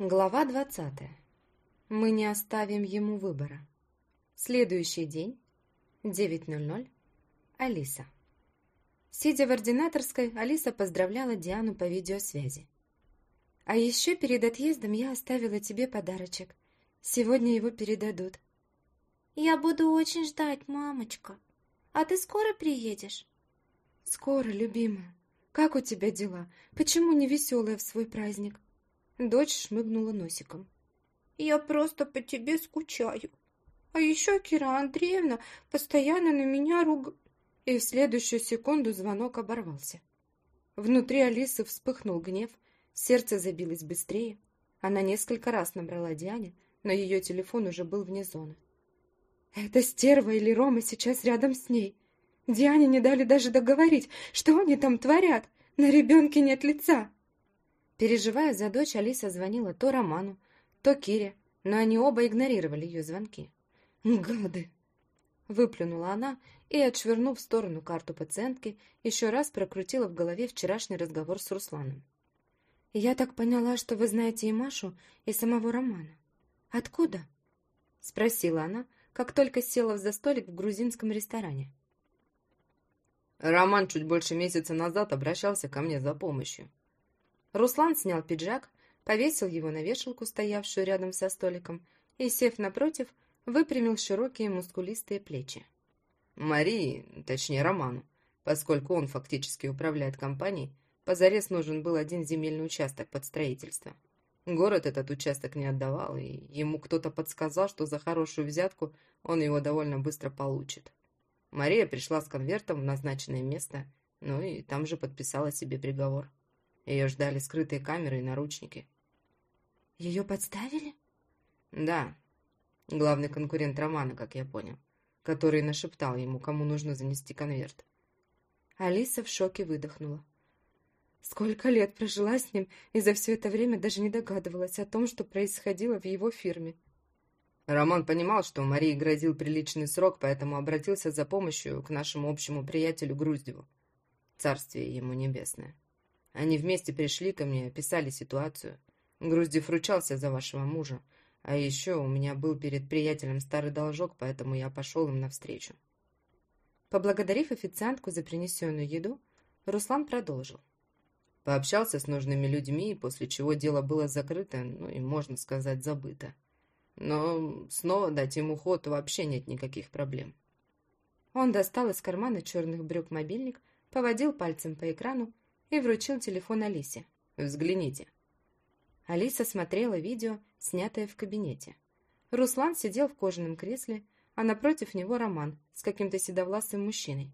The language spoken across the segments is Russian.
Глава двадцатая. Мы не оставим ему выбора. Следующий день. 9.00. Алиса. Сидя в ординаторской, Алиса поздравляла Диану по видеосвязи. «А еще перед отъездом я оставила тебе подарочек. Сегодня его передадут». «Я буду очень ждать, мамочка. А ты скоро приедешь?» «Скоро, любимая. Как у тебя дела? Почему не веселая в свой праздник?» Дочь шмыгнула носиком. «Я просто по тебе скучаю. А еще Кира Андреевна постоянно на меня руг...» И в следующую секунду звонок оборвался. Внутри Алисы вспыхнул гнев, сердце забилось быстрее. Она несколько раз набрала Диане, но ее телефон уже был вне зоны. «Это стерва или Рома сейчас рядом с ней?» Диане не дали даже договорить, что они там творят. На ребенке нет лица. Переживая за дочь, Алиса звонила то Роману, то Кире, но они оба игнорировали ее звонки. «Гады!» Выплюнула она и, отшвырнув в сторону карту пациентки, еще раз прокрутила в голове вчерашний разговор с Русланом. «Я так поняла, что вы знаете и Машу, и самого Романа. Откуда?» Спросила она, как только села за столик в грузинском ресторане. Роман чуть больше месяца назад обращался ко мне за помощью. Руслан снял пиджак, повесил его на вешалку, стоявшую рядом со столиком, и, сев напротив, выпрямил широкие мускулистые плечи. Марии, точнее Роману, поскольку он фактически управляет компанией, позарез нужен был один земельный участок под строительство. Город этот участок не отдавал, и ему кто-то подсказал, что за хорошую взятку он его довольно быстро получит. Мария пришла с конвертом в назначенное место, ну и там же подписала себе приговор. Ее ждали скрытые камеры и наручники. Ее подставили? Да. Главный конкурент Романа, как я понял, который нашептал ему, кому нужно занести конверт. Алиса в шоке выдохнула. Сколько лет прожила с ним, и за все это время даже не догадывалась о том, что происходило в его фирме. Роман понимал, что Марии грозил приличный срок, поэтому обратился за помощью к нашему общему приятелю Груздеву. Царствие ему небесное. Они вместе пришли ко мне, описали ситуацию. Груздев ручался за вашего мужа. А еще у меня был перед приятелем старый должок, поэтому я пошел им навстречу. Поблагодарив официантку за принесенную еду, Руслан продолжил. Пообщался с нужными людьми, после чего дело было закрыто, ну и, можно сказать, забыто. Но снова дать ему ход вообще нет никаких проблем. Он достал из кармана черных брюк мобильник, поводил пальцем по экрану и вручил телефон Алисе. «Взгляните». Алиса смотрела видео, снятое в кабинете. Руслан сидел в кожаном кресле, а напротив него Роман с каким-то седовласым мужчиной.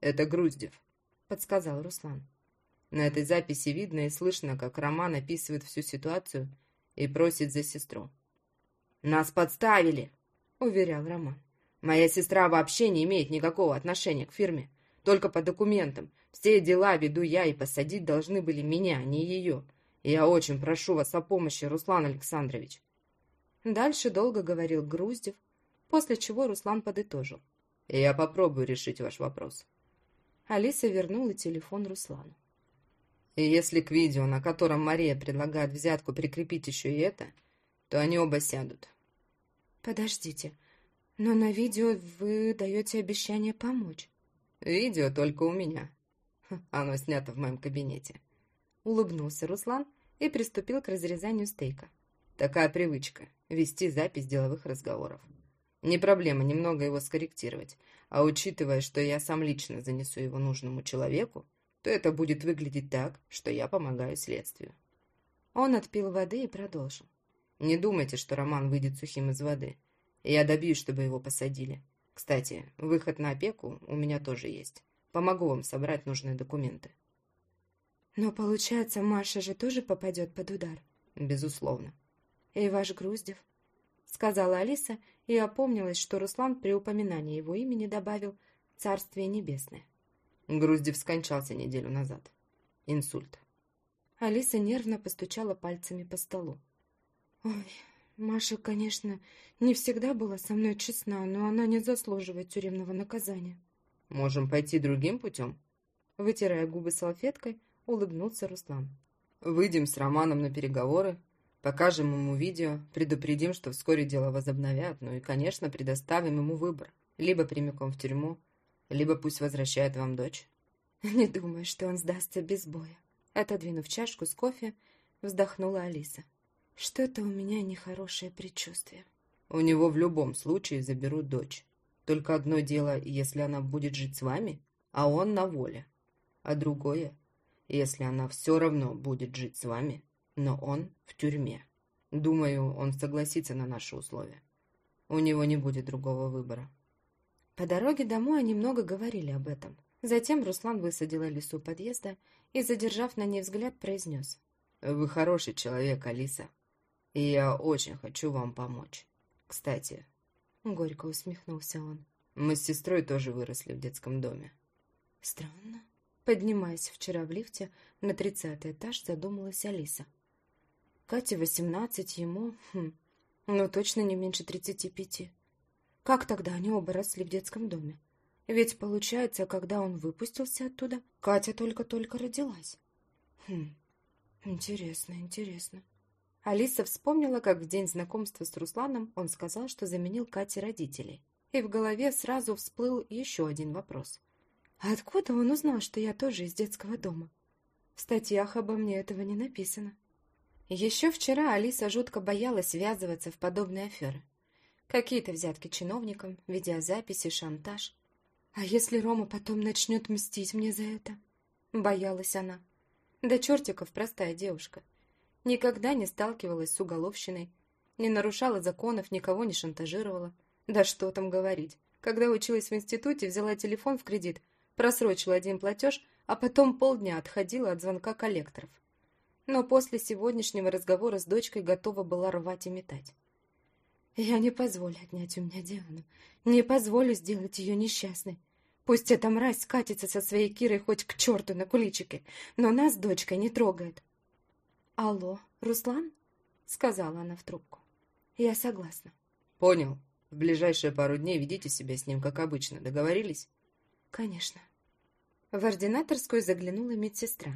«Это Груздев», — подсказал Руслан. На этой записи видно и слышно, как Роман описывает всю ситуацию и просит за сестру. «Нас подставили», — уверял Роман. «Моя сестра вообще не имеет никакого отношения к фирме. Только по документам. Все дела веду я, и посадить должны были меня, а не ее. Я очень прошу вас о помощи, Руслан Александрович». Дальше долго говорил Груздев, после чего Руслан подытожил. «Я попробую решить ваш вопрос». Алиса вернула телефон Руслану. И если к видео, на котором Мария предлагает взятку, прикрепить еще и это, то они оба сядут. Подождите, но на видео вы даете обещание помочь. Видео только у меня. Оно снято в моем кабинете. Улыбнулся Руслан и приступил к разрезанию стейка. Такая привычка – вести запись деловых разговоров. Не проблема немного его скорректировать, а учитывая, что я сам лично занесу его нужному человеку, то это будет выглядеть так, что я помогаю следствию. Он отпил воды и продолжил. Не думайте, что Роман выйдет сухим из воды. Я добьюсь, чтобы его посадили. Кстати, выход на опеку у меня тоже есть. Помогу вам собрать нужные документы. Но получается, Маша же тоже попадет под удар? Безусловно. И ваш Груздев? Сказала Алиса и опомнилась, что Руслан при упоминании его имени добавил «Царствие небесное». Груздев скончался неделю назад. Инсульт. Алиса нервно постучала пальцами по столу. Ой, Маша, конечно, не всегда была со мной честна, но она не заслуживает тюремного наказания. Можем пойти другим путем? Вытирая губы салфеткой, улыбнулся Руслан. Выйдем с Романом на переговоры, Покажем ему видео, предупредим, что вскоре дело возобновят, ну и, конечно, предоставим ему выбор. Либо прямиком в тюрьму, либо пусть возвращает вам дочь. Не думаю, что он сдастся без боя. Отодвинув чашку с кофе, вздохнула Алиса. Что-то у меня нехорошее предчувствие. У него в любом случае заберут дочь. Только одно дело, если она будет жить с вами, а он на воле. А другое, если она все равно будет жить с вами, но он в тюрьме. Думаю, он согласится на наши условия. У него не будет другого выбора. По дороге домой они много говорили об этом. Затем Руслан высадил Алису у подъезда и, задержав на ней взгляд, произнес. «Вы хороший человек, Алиса, и я очень хочу вам помочь. Кстати...» Горько усмехнулся он. «Мы с сестрой тоже выросли в детском доме». «Странно». Поднимаясь вчера в лифте на тридцатый этаж, задумалась Алиса. Кате восемнадцать, ему... Хм, ну, точно не меньше тридцати пяти. Как тогда они оба росли в детском доме? Ведь, получается, когда он выпустился оттуда, Катя только-только родилась. Хм, интересно, интересно. Алиса вспомнила, как в день знакомства с Русланом он сказал, что заменил Кате родителей. И в голове сразу всплыл еще один вопрос. А откуда он узнал, что я тоже из детского дома? В статьях обо мне этого не написано. Еще вчера Алиса жутко боялась связываться в подобные аферы. Какие-то взятки чиновникам, видеозаписи, шантаж. А если Рома потом начнет мстить мне за это? Боялась она. Да чертиков простая девушка. Никогда не сталкивалась с уголовщиной, не нарушала законов, никого не шантажировала. Да что там говорить. Когда училась в институте, взяла телефон в кредит, просрочила один платеж, а потом полдня отходила от звонка коллекторов но после сегодняшнего разговора с дочкой готова была рвать и метать. Я не позволю отнять у меня Диану, не позволю сделать ее несчастной. Пусть эта мразь катится со своей Кирой хоть к черту на куличике, но нас дочкой не трогает. «Алло, Руслан?» — сказала она в трубку. «Я согласна». «Понял. В ближайшие пару дней ведите себя с ним, как обычно. Договорились?» «Конечно». В ординаторскую заглянула медсестра.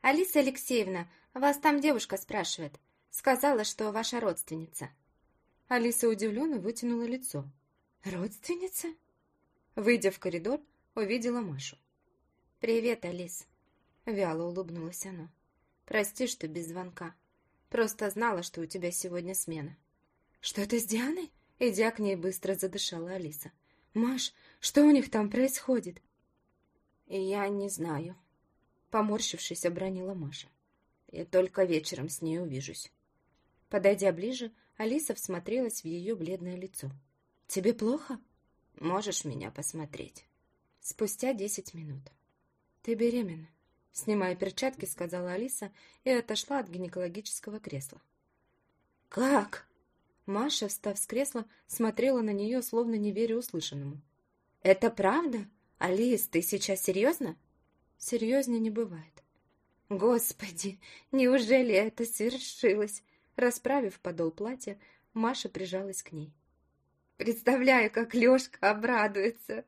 «Алиса Алексеевна, вас там девушка спрашивает. Сказала, что ваша родственница». Алиса удивленно вытянула лицо. «Родственница?» Выйдя в коридор, увидела Машу. «Привет, Алис», — вяло улыбнулась она. «Прости, что без звонка. Просто знала, что у тебя сегодня смена». «Что это с Дианой?» Идя к ней, быстро задышала Алиса. «Маш, что у них там происходит?» «Я не знаю», Поморщившись, обронила Маша. «Я только вечером с ней увижусь». Подойдя ближе, Алиса всмотрелась в ее бледное лицо. «Тебе плохо?» «Можешь меня посмотреть?» Спустя десять минут. «Ты беременна?» Снимая перчатки, сказала Алиса и отошла от гинекологического кресла. «Как?» Маша, встав с кресла, смотрела на нее, словно не веря услышанному. «Это правда? Алис, ты сейчас серьезно?» Серьезнее не бывает. Господи, неужели это свершилось? Расправив подол платья, Маша прижалась к ней. Представляю, как Лешка обрадуется.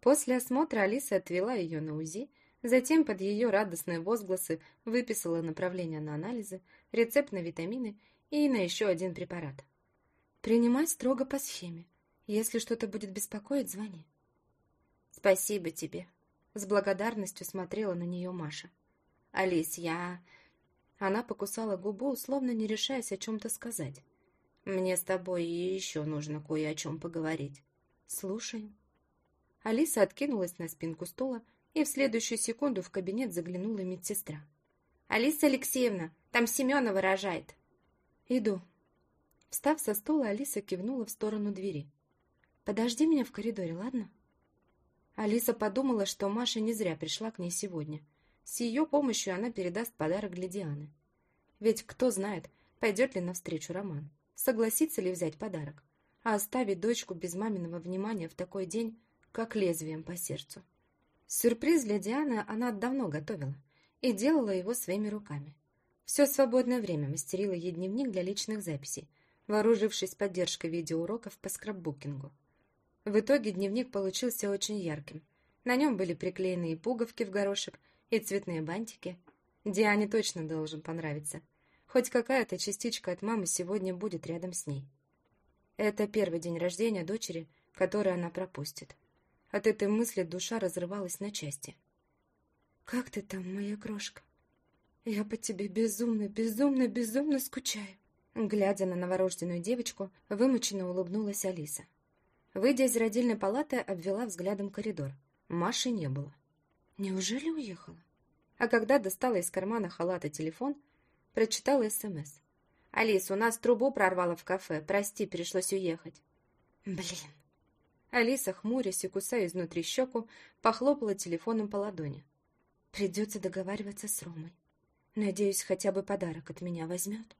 После осмотра Алиса отвела ее на УЗИ, затем под ее радостные возгласы выписала направление на анализы, рецепт на витамины и на еще один препарат. Принимать строго по схеме. Если что-то будет беспокоить, звони. Спасибо тебе, с благодарностью смотрела на нее Маша. «Алис, я...» Она покусала губу, словно не решаясь о чем-то сказать. «Мне с тобой еще нужно кое о чем поговорить». «Слушай». Алиса откинулась на спинку стула, и в следующую секунду в кабинет заглянула медсестра. «Алиса Алексеевна, там Семенова рожает». «Иду». Встав со стула, Алиса кивнула в сторону двери. «Подожди меня в коридоре, ладно?» Алиса подумала, что Маша не зря пришла к ней сегодня. С ее помощью она передаст подарок для Дианы. Ведь кто знает, пойдет ли навстречу Роман, согласится ли взять подарок, а оставить дочку без маминого внимания в такой день, как лезвием по сердцу. Сюрприз для Дианы она давно готовила и делала его своими руками. Все свободное время мастерила ей дневник для личных записей, вооружившись поддержкой видеоуроков по скраббукингу. В итоге дневник получился очень ярким. На нем были приклеены и пуговки в горошек, и цветные бантики. Диане точно должен понравиться. Хоть какая-то частичка от мамы сегодня будет рядом с ней. Это первый день рождения дочери, который она пропустит. От этой мысли душа разрывалась на части. «Как ты там, моя крошка? Я по тебе безумно, безумно, безумно скучаю!» Глядя на новорожденную девочку, вымученно улыбнулась Алиса. Выйдя из родильной палаты, обвела взглядом коридор. Маши не было. Неужели уехала? А когда достала из кармана халата телефон, прочитала СМС. «Алис, у нас трубу прорвало в кафе. Прости, пришлось уехать». «Блин». Алиса, хмурясь и кусая изнутри щеку, похлопала телефоном по ладони. «Придется договариваться с Ромой. Надеюсь, хотя бы подарок от меня возьмет».